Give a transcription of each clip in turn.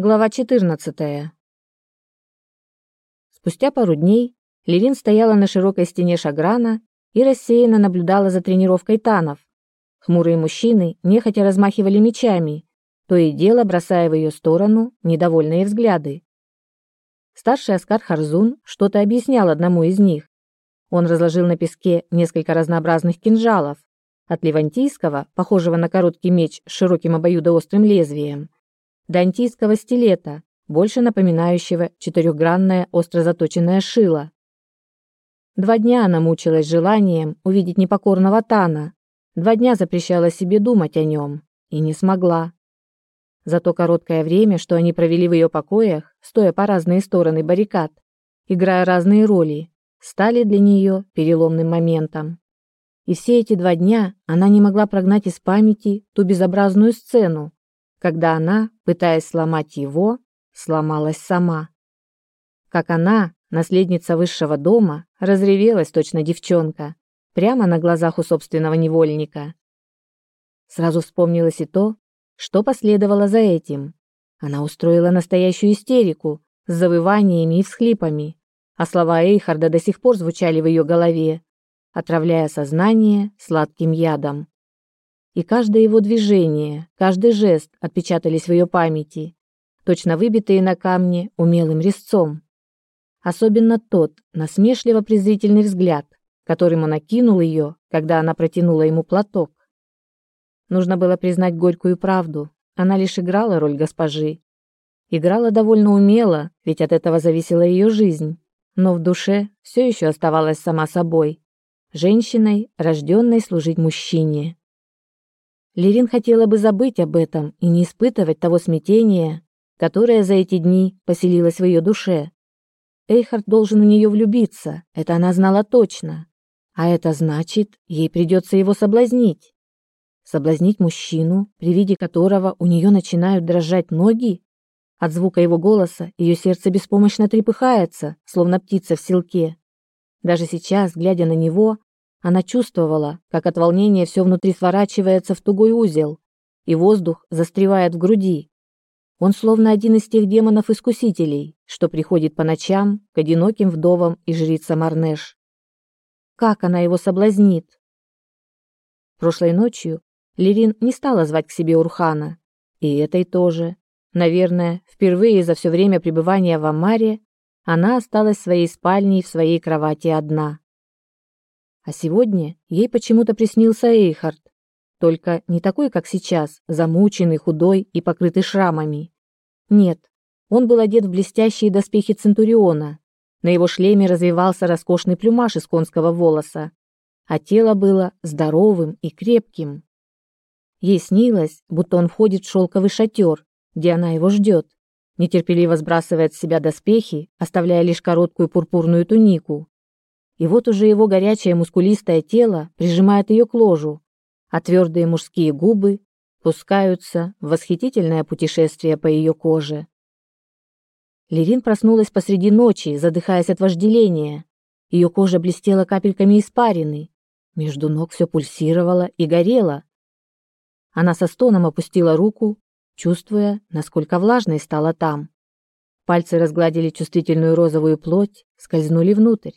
Глава 14. Спустя пару дней Левин стояла на широкой стене шаграна и рассеянно наблюдала за тренировкой танов. Хмурые мужчины нехотя размахивали мечами, то и дело бросая в ее сторону недовольные взгляды. Старший Аскар Харзун что-то объяснял одному из них. Он разложил на песке несколько разнообразных кинжалов, от левантийского, похожего на короткий меч с широким обоюдоострым лезвием, до антийского стилета, больше напоминающего четырехгранное остро заточенное шило. Два дня она мучилась желанием увидеть непокорного Тана, два дня запрещала себе думать о нем и не смогла. За то короткое время, что они провели в ее покоях, стоя по разные стороны баррикад, играя разные роли, стали для нее переломным моментом. И все эти два дня она не могла прогнать из памяти ту безобразную сцену, когда она, пытаясь сломать его, сломалась сама. Как она, наследница высшего дома, разревелась точно девчонка, прямо на глазах у собственного невольника. Сразу вспомнилось и то, что последовало за этим. Она устроила настоящую истерику с завываниями и всхлипами, а слова Эйхарда до сих пор звучали в ее голове, отравляя сознание сладким ядом и каждое его движение, каждый жест отпечатались в ее памяти, точно выбитые на камне умелым резцом. Особенно тот насмешливо-презрительный взгляд, которым он окинул ее, когда она протянула ему платок. Нужно было признать горькую правду. Она лишь играла роль госпожи. Играла довольно умело, ведь от этого зависела ее жизнь. Но в душе все еще оставалась сама собой. Женщиной, рожденной служить мужчине. Лерин хотела бы забыть об этом и не испытывать того смятения, которое за эти дни поселилось в ее душе. Эйхард должен в нее влюбиться, это она знала точно. А это значит, ей придется его соблазнить. Соблазнить мужчину, при виде которого у нее начинают дрожать ноги? От звука его голоса ее сердце беспомощно трепыхается, словно птица в селке. Даже сейчас, глядя на него, она чувствовала, как от волнения все внутри сворачивается в тугой узел, и воздух застревает в груди. Он словно один из тех демонов-искусителей, что приходит по ночам к одиноким вдовам и жрицам Арнеш. Как она его соблазнит? Прошлой ночью Лерин не стала звать к себе Урхана, и этой тоже. Наверное, впервые за все время пребывания в Амаре она осталась в своей спальне и в своей кровати одна. А сегодня ей почему-то приснился Эйхард, только не такой, как сейчас, замученный, худой и покрытый шрамами. Нет, он был одет в блестящие доспехи Центуриона. На его шлеме развивался роскошный плюмаж из конского волоса, а тело было здоровым и крепким. Ей снилось, будто он входит в шелковый шатер, где она его ждет, нетерпеливо сбрасывает с себя доспехи, оставляя лишь короткую пурпурную тунику. И вот уже его горячее мускулистое тело прижимает ее к ложу, а твердые мужские губы пускаются в восхитительное путешествие по ее коже. Лерин проснулась посреди ночи, задыхаясь от вожделения. Ее кожа блестела капельками испарины. Между ног все пульсировало и горело. Она со стоном опустила руку, чувствуя, насколько влажной стала там. Пальцы разгладили чувствительную розовую плоть, скользнули внутрь.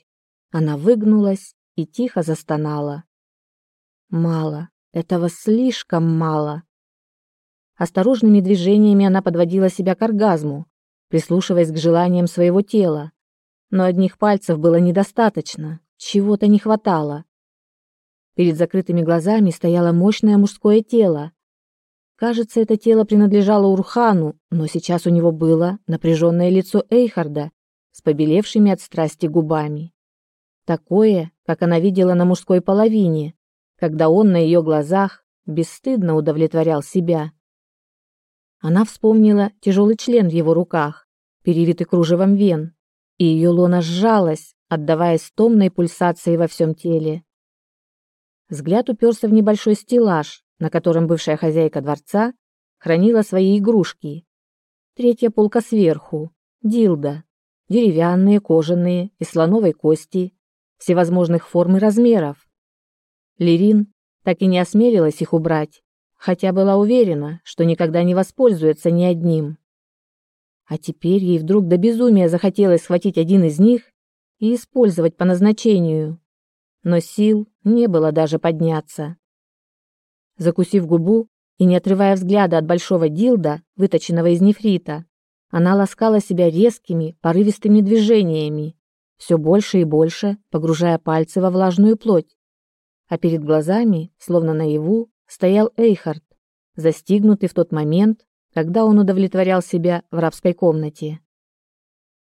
Она выгнулась и тихо застонала. Мало, этого слишком мало. Осторожными движениями она подводила себя к оргазму, прислушиваясь к желаниям своего тела. Но одних пальцев было недостаточно, чего-то не хватало. Перед закрытыми глазами стояло мощное мужское тело. Кажется, это тело принадлежало Урхану, но сейчас у него было напряженное лицо Эйхарда с побелевшими от страсти губами. Такое, как она видела на мужской половине, когда он на ее глазах бесстыдно удовлетворял себя. Она вспомнила тяжелый член в его руках, перевитый кружевом вен, и ее лона сжалась, отдаваясь томной пульсации во всем теле. Взгляд уперся в небольшой стеллаж, на котором бывшая хозяйка дворца хранила свои игрушки. Третья полка сверху, дилда, деревянные, кожаные, из слоновой кости, всевозможных форм и размеров. Лирин так и не осмелилась их убрать, хотя была уверена, что никогда не воспользуется ни одним. А теперь ей вдруг до безумия захотелось схватить один из них и использовать по назначению. Но сил не было даже подняться. Закусив губу и не отрывая взгляда от большого дилда, выточенного из нефрита, она ласкала себя резкими, порывистыми движениями, все больше и больше погружая пальцы во влажную плоть. А перед глазами, словно наяву, стоял Эйхард, застигнутый в тот момент, когда он удовлетворял себя в рабской комнате.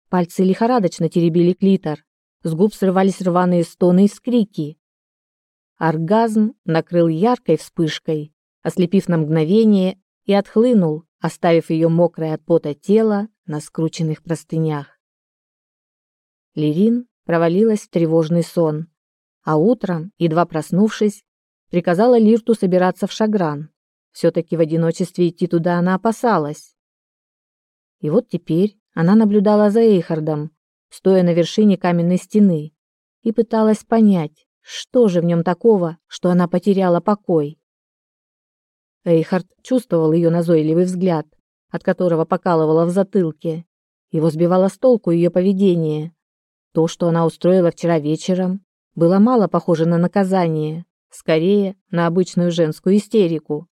Пальцы лихорадочно теребили клитор, с губ срывались рваные стоны и скрики. Оргазм накрыл яркой вспышкой, ослепив на мгновение и отхлынул, оставив ее мокрое от пота тело на скрученных простынях. Лирин провалилась в тревожный сон, а утром, едва проснувшись, приказала Лирту собираться в Шагран. Все-таки в одиночестве идти туда она опасалась. И вот теперь она наблюдала за Эйхардом, стоя на вершине каменной стены, и пыталась понять, что же в нем такого, что она потеряла покой. Эйхард чувствовал ее назойливый взгляд, от которого покалывало в затылке. Его сбивало с толку ее поведение. То, что она устроила вчера вечером, было мало похоже на наказание, скорее на обычную женскую истерику.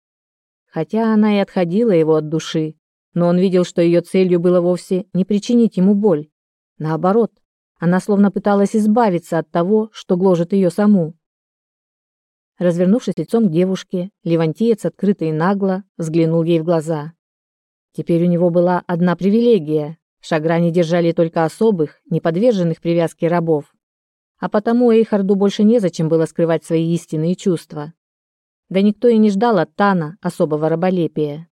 Хотя она и отходила его от души, но он видел, что ее целью было вовсе не причинить ему боль. Наоборот, она словно пыталась избавиться от того, что гложет ее саму. Развернувшись лицом к девушке, Левантиец открыто и нагло взглянул ей в глаза. Теперь у него была одна привилегия. В Шагране держали только особых, не подверженных привязке рабов. А потому Эйхарду больше незачем было скрывать свои истинные чувства. Да никто и не ждал от Тана особого раболепия.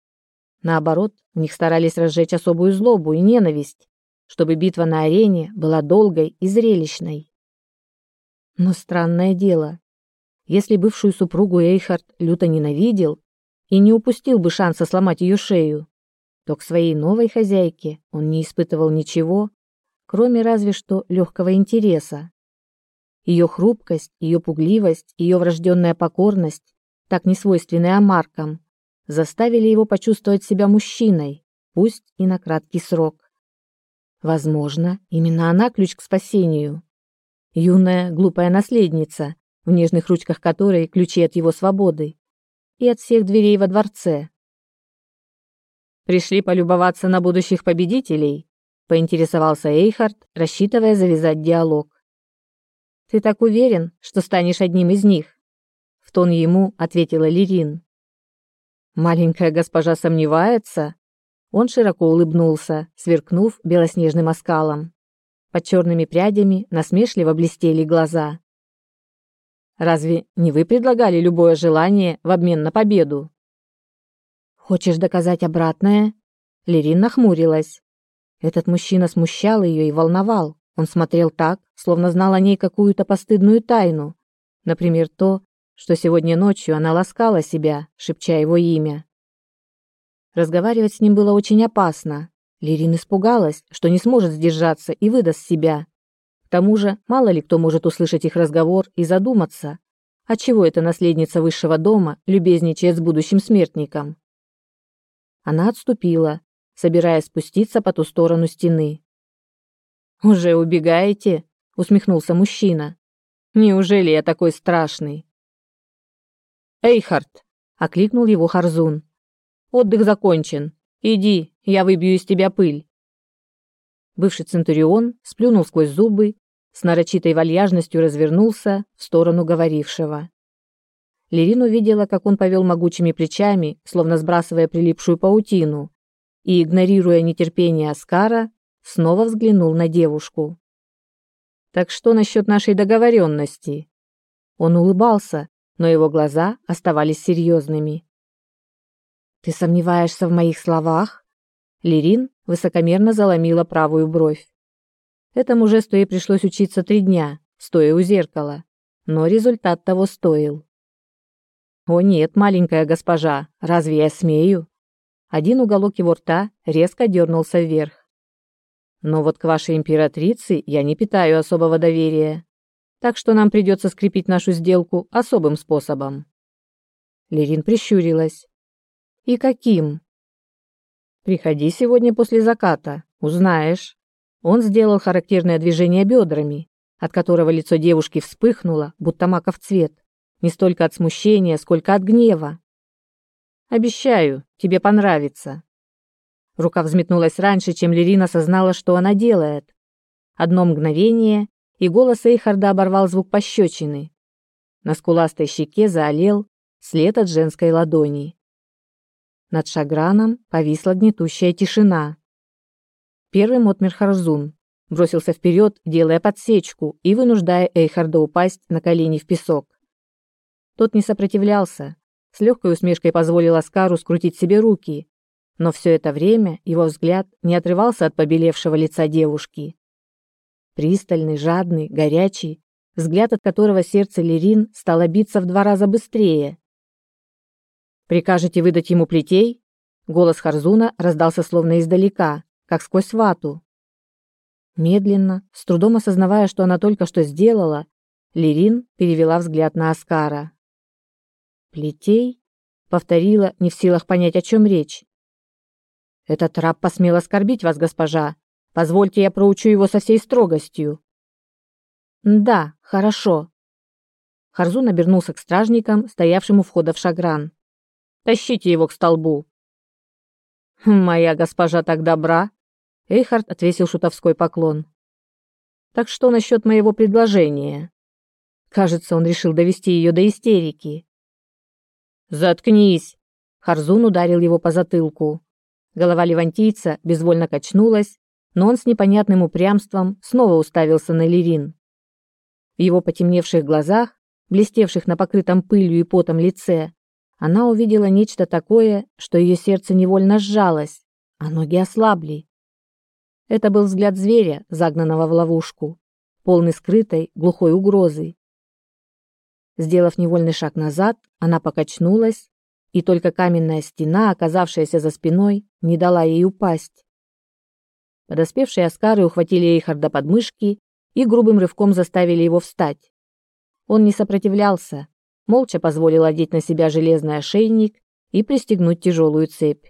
Наоборот, в них старались разжечь особую злобу и ненависть, чтобы битва на арене была долгой и зрелищной. Но странное дело, если бывшую супругу Эйхард люто ненавидел и не упустил бы шанса сломать ее шею, то к своей новой хозяйке он не испытывал ничего, кроме разве что легкого интереса. Ее хрупкость, ее пугливость, ее врожденная покорность, так несвойственная амаркам, заставили его почувствовать себя мужчиной, пусть и на краткий срок. Возможно, именно она ключ к спасению. Юная, глупая наследница, в нежных ручках которой ключи от его свободы и от всех дверей во дворце. Пришли полюбоваться на будущих победителей, поинтересовался Эйхард, рассчитывая завязать диалог. Ты так уверен, что станешь одним из них? В тон ему ответила Лирин. Маленькая госпожа сомневается. Он широко улыбнулся, сверкнув белоснежным оскалом. Под черными прядями насмешливо блестели глаза. Разве не вы предлагали любое желание в обмен на победу? Хочешь доказать обратное? Лерин нахмурилась. Этот мужчина смущал ее и волновал. Он смотрел так, словно знал о ней какую-то постыдную тайну. Например, то, что сегодня ночью она ласкала себя, шепча его имя. Разговаривать с ним было очень опасно. Лерин испугалась, что не сможет сдержаться и выдаст себя тому же, мало ли кто может услышать их разговор и задуматься, отчего эта наследница высшего дома любезничает с будущим смертником. Она отступила, собираясь спуститься по ту сторону стены. «Уже убегаете?» — усмехнулся мужчина. «Неужели я такой страшный?» «Эйхард!» — окликнул его Харзун. «Отдых закончен. Иди, я выбью из тебя пыль». Бывший Центурион сплюнул сквозь зубы с нарочитой вальяжностью развернулся в сторону говорившего. Лерин увидела, как он повел могучими плечами, словно сбрасывая прилипшую паутину, и, игнорируя нетерпение Аскара, снова взглянул на девушку. «Так что насчет нашей договоренности?» Он улыбался, но его глаза оставались серьезными. «Ты сомневаешься в моих словах?» Лерин высокомерно заломила правую бровь. Этому жесту ей пришлось учиться три дня, стоя у зеркала, но результат того стоил. «О нет, маленькая госпожа, разве я смею?» Один уголок его рта резко дернулся вверх. «Но вот к вашей императрице я не питаю особого доверия, так что нам придется скрепить нашу сделку особым способом». Лерин прищурилась. «И каким?» Приходи сегодня после заката, узнаешь. Он сделал характерное движение бедрами, от которого лицо девушки вспыхнуло, будто маков цвет, не столько от смущения, сколько от гнева. Обещаю, тебе понравится. Рука взметнулась раньше, чем Лерина осознала, что она делает. Одно мгновение, и голос Эйхарда оборвал звук пощечины. На скуластой щеке заолел след от женской ладони. Над Шаграном повисла гнетущая тишина. Первым отмер Харзун, бросился вперед, делая подсечку и вынуждая Эйхарда упасть на колени в песок. Тот не сопротивлялся, с легкой усмешкой позволил Аскару скрутить себе руки, но все это время его взгляд не отрывался от побелевшего лица девушки. Пристальный, жадный, горячий, взгляд от которого сердце Лерин стало биться в два раза быстрее. Прикажете выдать ему плетей? Голос Харзуна раздался словно издалека, как сквозь вату. Медленно, с трудом осознавая, что она только что сделала, Лерин перевела взгляд на Аскара. Плетей? повторила, не в силах понять, о чем речь. Этот раб посмел оскорбить вас, госпожа. Позвольте, я проучу его со всей строгостью. Да, хорошо. Харзун обернулся к стражникам, стоявшим у входа в шагран. Тащите его к столбу. Моя госпожа так добра. Эйхард отвесил шутовской поклон. Так что насчет моего предложения? Кажется, он решил довести ее до истерики. Заткнись. Харзун ударил его по затылку. Голова левантийца безвольно качнулась, но он с непонятным упрямством снова уставился на Левин. В его потемневших глазах, блестевших на покрытом пылью и потом лице, она увидела нечто такое, что ее сердце невольно сжалось, а ноги ослабли. Это был взгляд зверя, загнанного в ловушку, полный скрытой, глухой угрозы. Сделав невольный шаг назад, она покачнулась, и только каменная стена, оказавшаяся за спиной, не дала ей упасть. Подоспевшие аскары ухватили Эйхарда под мышки и грубым рывком заставили его встать. Он не сопротивлялся, молча позволил одеть на себя железный ошейник и пристегнуть тяжелую цепь.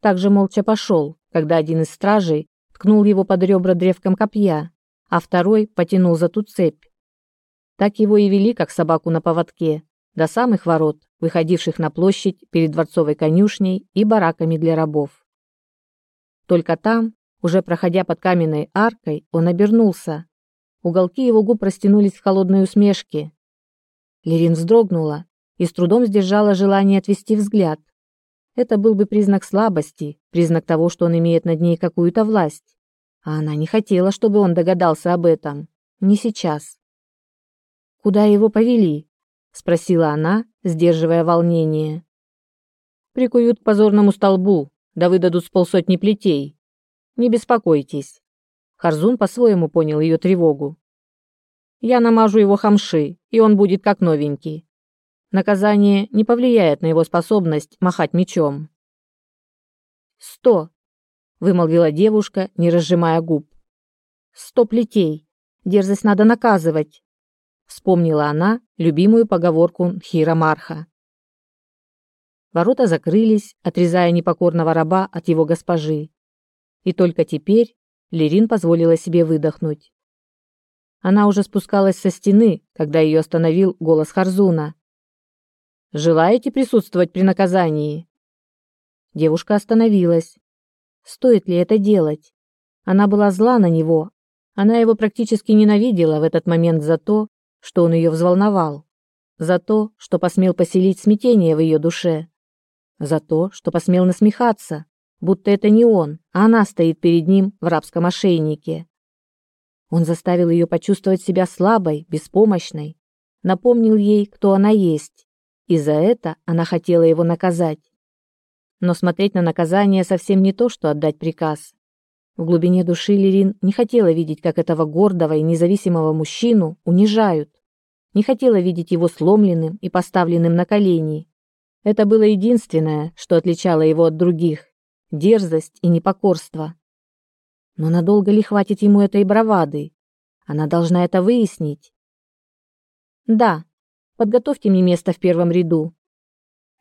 Также молча пошел, когда один из стражей ткнул его под ребра древком копья, а второй потянул за ту цепь. Так его и вели, как собаку на поводке, до самых ворот, выходивших на площадь перед дворцовой конюшней и бараками для рабов. Только там, уже проходя под каменной аркой, он обернулся. Уголки его губ растянулись в холодной усмешке, Лерин вздрогнула и с трудом сдержала желание отвести взгляд. Это был бы признак слабости, признак того, что он имеет над ней какую-то власть. А она не хотела, чтобы он догадался об этом. Не сейчас. «Куда его повели?» — спросила она, сдерживая волнение. «Прикуют к позорному столбу, да выдадут с полсотни плетей. Не беспокойтесь». Харзун по-своему понял ее тревогу. Я намажу его хамши, и он будет как новенький. Наказание не повлияет на его способность махать мечом. «Сто!» — вымолвила девушка, не разжимая губ. «Сто плетей! Дерзость надо наказывать!» — вспомнила она любимую поговорку Хира. Ворота закрылись, отрезая непокорного раба от его госпожи. И только теперь Лерин позволила себе выдохнуть. Она уже спускалась со стены, когда ее остановил голос Харзуна. «Желаете присутствовать при наказании?» Девушка остановилась. Стоит ли это делать? Она была зла на него. Она его практически ненавидела в этот момент за то, что он ее взволновал. За то, что посмел поселить смятение в ее душе. За то, что посмел насмехаться, будто это не он, а она стоит перед ним в рабском ошейнике. Он заставил ее почувствовать себя слабой, беспомощной, напомнил ей, кто она есть, и за это она хотела его наказать. Но смотреть на наказание совсем не то, что отдать приказ. В глубине души Лерин не хотела видеть, как этого гордого и независимого мужчину унижают. Не хотела видеть его сломленным и поставленным на колени. Это было единственное, что отличало его от других дерзость и непокорство. Но надолго ли хватит ему этой бравады? Она должна это выяснить. Да, подготовьте мне место в первом ряду.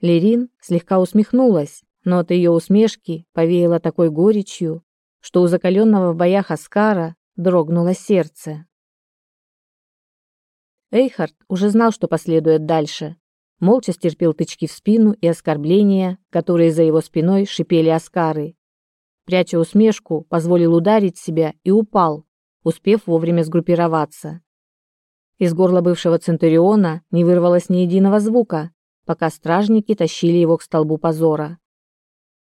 Лерин слегка усмехнулась, но от ее усмешки повеяло такой горечью, что у закаленного в боях Аскара дрогнуло сердце. Эйхард уже знал, что последует дальше. Молча стерпел тычки в спину и оскорбления, которые за его спиной шипели Аскары. Пряча усмешку, позволил ударить себя и упал, успев вовремя сгруппироваться. Из горла бывшего Центуриона не вырвалось ни единого звука, пока стражники тащили его к столбу позора.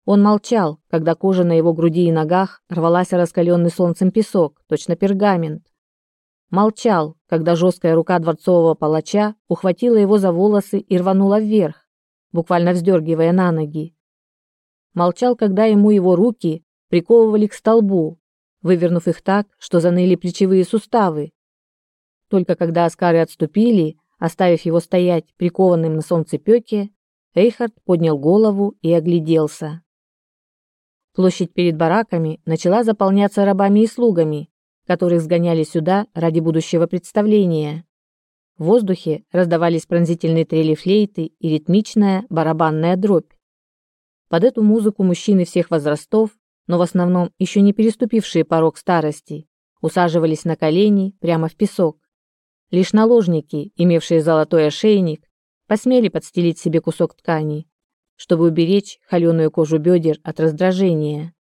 Он молчал, когда кожа на его груди и ногах рвалась раскаленный солнцем песок, точно пергамент. Молчал, когда жесткая рука дворцового палача ухватила его за волосы и рванула вверх, буквально вздергивая на ноги. Молчал, когда ему его руки приковывали к столбу, вывернув их так, что заныли плечевые суставы. Только когда аскары отступили, оставив его стоять прикованным на солнцепёке, Эйхард поднял голову и огляделся. Площадь перед бараками начала заполняться рабами и слугами, которых сгоняли сюда ради будущего представления. В воздухе раздавались пронзительные трели флейты и ритмичная барабанная дробь. Под эту музыку мужчины всех возрастов, но в основном еще не переступившие порог старости, усаживались на колени прямо в песок. Лишь наложники, имевшие золотой ошейник, посмели подстелить себе кусок ткани, чтобы уберечь холеную кожу бедер от раздражения.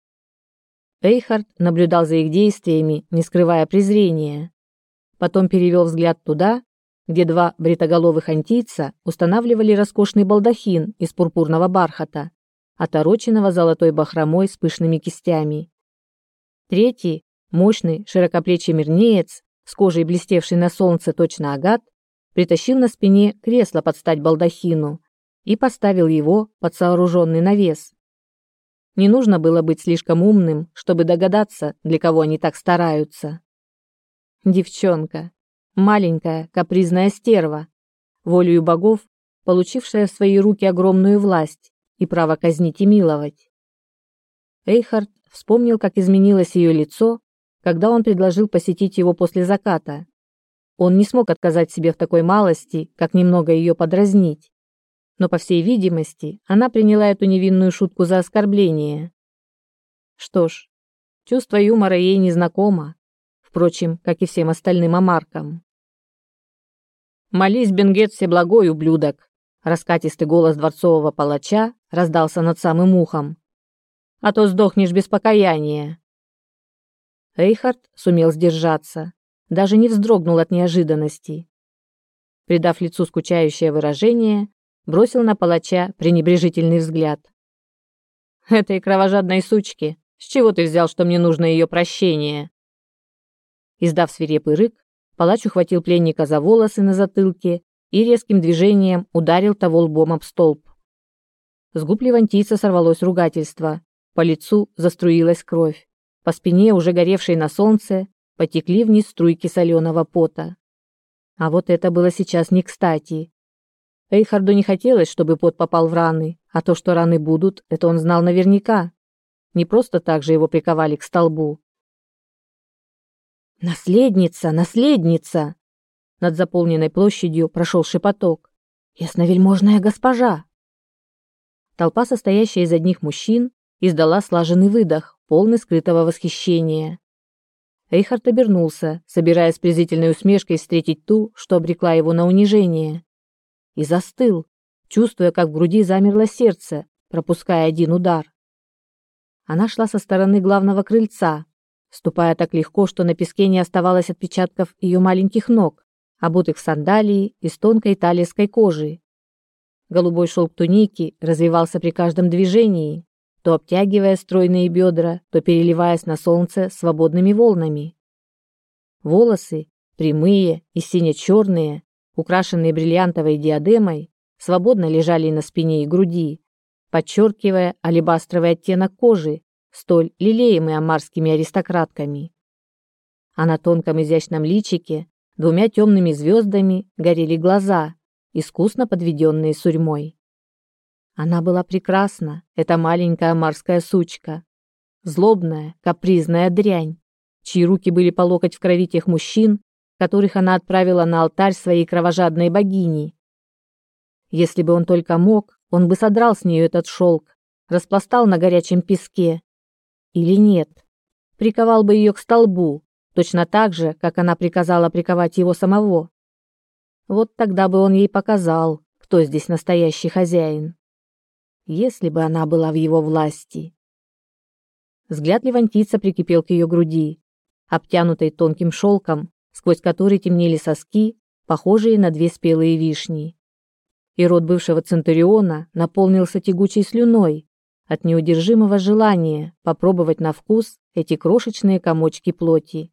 Эйхард наблюдал за их действиями, не скрывая презрения. Потом перевел взгляд туда, где два бритоголовых антийца устанавливали роскошный балдахин из пурпурного бархата, отороченного золотой бахромой с пышными кистями. Третий, мощный, широкоплечий мирнеец, с кожей блестевший на солнце точно агат, притащил на спине кресло под стать балдахину и поставил его под сооруженный навес. Не нужно было быть слишком умным, чтобы догадаться, для кого они так стараются. Девчонка, маленькая капризная стерва, волею богов, получившая в свои руки огромную власть и право казнить и миловать. Эйхард вспомнил, как изменилось ее лицо, когда он предложил посетить его после заката. Он не смог отказать себе в такой малости, как немного ее подразнить но, по всей видимости, она приняла эту невинную шутку за оскорбление. Что ж, чувство юмора ей не знакомо, впрочем, как и всем остальным амаркам. «Молись, Бенгет, всеблагой, ублюдок!» Раскатистый голос дворцового палача раздался над самым ухом. «А то сдохнешь без покаяния!» Эйхард сумел сдержаться, даже не вздрогнул от неожиданности. Придав лицу скучающее выражение, бросил на палача пренебрежительный взгляд. «Этой кровожадной сучки, с чего ты взял, что мне нужно ее прощение?» Издав свирепый рык, палач ухватил пленника за волосы на затылке и резким движением ударил того лбом об столб. С губ левантийца сорвалось ругательство, по лицу заструилась кровь, по спине, уже горевшей на солнце, потекли вниз струйки соленого пота. А вот это было сейчас не кстати. Эйхарду не хотелось, чтобы пот попал в раны, а то, что раны будут, это он знал наверняка. Не просто так же его приковали к столбу. «Наследница! Наследница!» Над заполненной площадью прошел шепоток. «Ясновельможная госпожа!» Толпа, состоящая из одних мужчин, издала слаженный выдох, полный скрытого восхищения. Эйхард обернулся, собираясь презрительной усмешкой встретить ту, что обрекла его на унижение и застыл, чувствуя, как в груди замерло сердце, пропуская один удар. Она шла со стороны главного крыльца, ступая так легко, что на песке не оставалось отпечатков ее маленьких ног, обутых в сандалии из тонкой талийской кожи. Голубой шелк туники развивался при каждом движении, то обтягивая стройные бедра, то переливаясь на солнце свободными волнами. Волосы, прямые и сине-черные, украшенные бриллиантовой диадемой, свободно лежали на спине и груди, подчеркивая алебастровый оттенок кожи, столь лелеемый амарскими аристократками. А на тонком изящном личике двумя темными звездами горели глаза, искусно подведенные сурьмой. Она была прекрасна, эта маленькая амарская сучка. Злобная, капризная дрянь, чьи руки были по локоть в крови тех мужчин, которых она отправила на алтарь своей кровожадной богини. Если бы он только мог, он бы содрал с нее этот шелк, распластал на горячем песке. Или нет? Приковал бы ее к столбу, точно так же, как она приказала приковать его самого. Вот тогда бы он ей показал, кто здесь настоящий хозяин. Если бы она была в его власти. Взгляд левантийца прикипел к ее груди, обтянутой тонким шелком, сквозь который темнели соски, похожие на две спелые вишни. И рот бывшего центуриона наполнился тягучей слюной от неудержимого желания попробовать на вкус эти крошечные комочки плоти.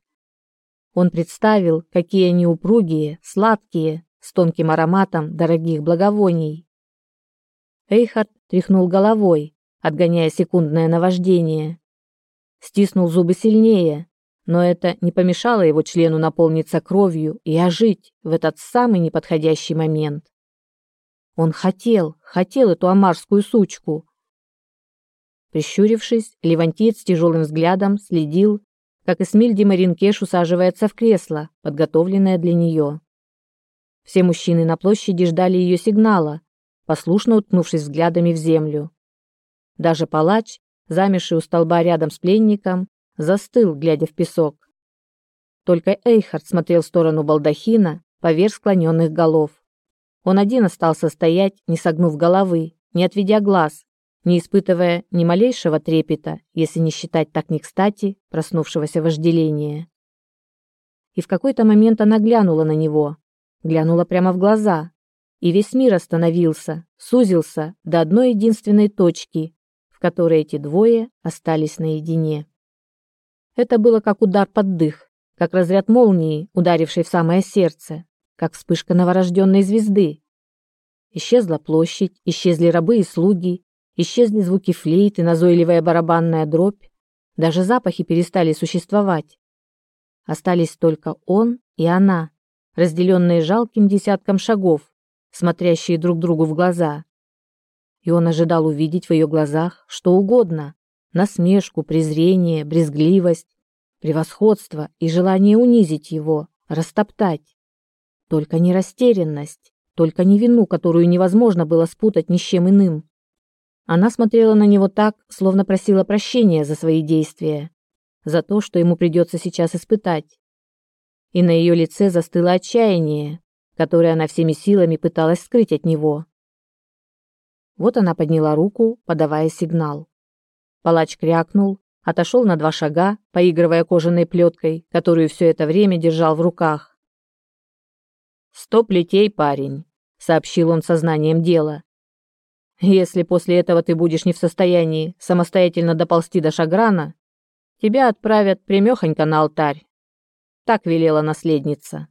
Он представил, какие они упругие, сладкие, с тонким ароматом дорогих благовоний. Эйхард тряхнул головой, отгоняя секундное наваждение. Стиснул зубы сильнее, но это не помешало его члену наполниться кровью и ожить в этот самый неподходящий момент. Он хотел, хотел эту амарскую сучку. Прищурившись, Левантиец тяжелым взглядом следил, как Эсмиль Демаринкеш усаживается в кресло, подготовленное для нее. Все мужчины на площади ждали ее сигнала, послушно уткнувшись взглядами в землю. Даже палач, замерший у столба рядом с пленником, застыл, глядя в песок. Только Эйхард смотрел в сторону балдахина поверх склоненных голов. Он один остался стоять, не согнув головы, не отведя глаз, не испытывая ни малейшего трепета, если не считать так не кстати проснувшегося вожделения. И в какой-то момент она глянула на него, глянула прямо в глаза, и весь мир остановился, сузился до одной единственной точки, в которой эти двое остались наедине. Это было как удар под дых, как разряд молнии, ударивший в самое сердце, как вспышка новорожденной звезды. Исчезла площадь, исчезли рабы и слуги, исчезли звуки флейты, назойливая барабанная дробь, даже запахи перестали существовать. Остались только он и она, разделенные жалким десятком шагов, смотрящие друг другу в глаза. И он ожидал увидеть в ее глазах что угодно: насмешку, презрение, брезгливость, превосходство и желание унизить его, растоптать. Только не растерянность, только не вину, которую невозможно было спутать ни с чем иным. Она смотрела на него так, словно просила прощения за свои действия, за то, что ему придется сейчас испытать. И на ее лице застыло отчаяние, которое она всеми силами пыталась скрыть от него. Вот она подняла руку, подавая сигнал. Палач крякнул, отошел на два шага, поигрывая кожаной плеткой, которую все это время держал в руках. «Сто плетей, парень», — сообщил он сознанием дела. «Если после этого ты будешь не в состоянии самостоятельно доползти до Шаграна, тебя отправят прямехонько на алтарь». Так велела наследница.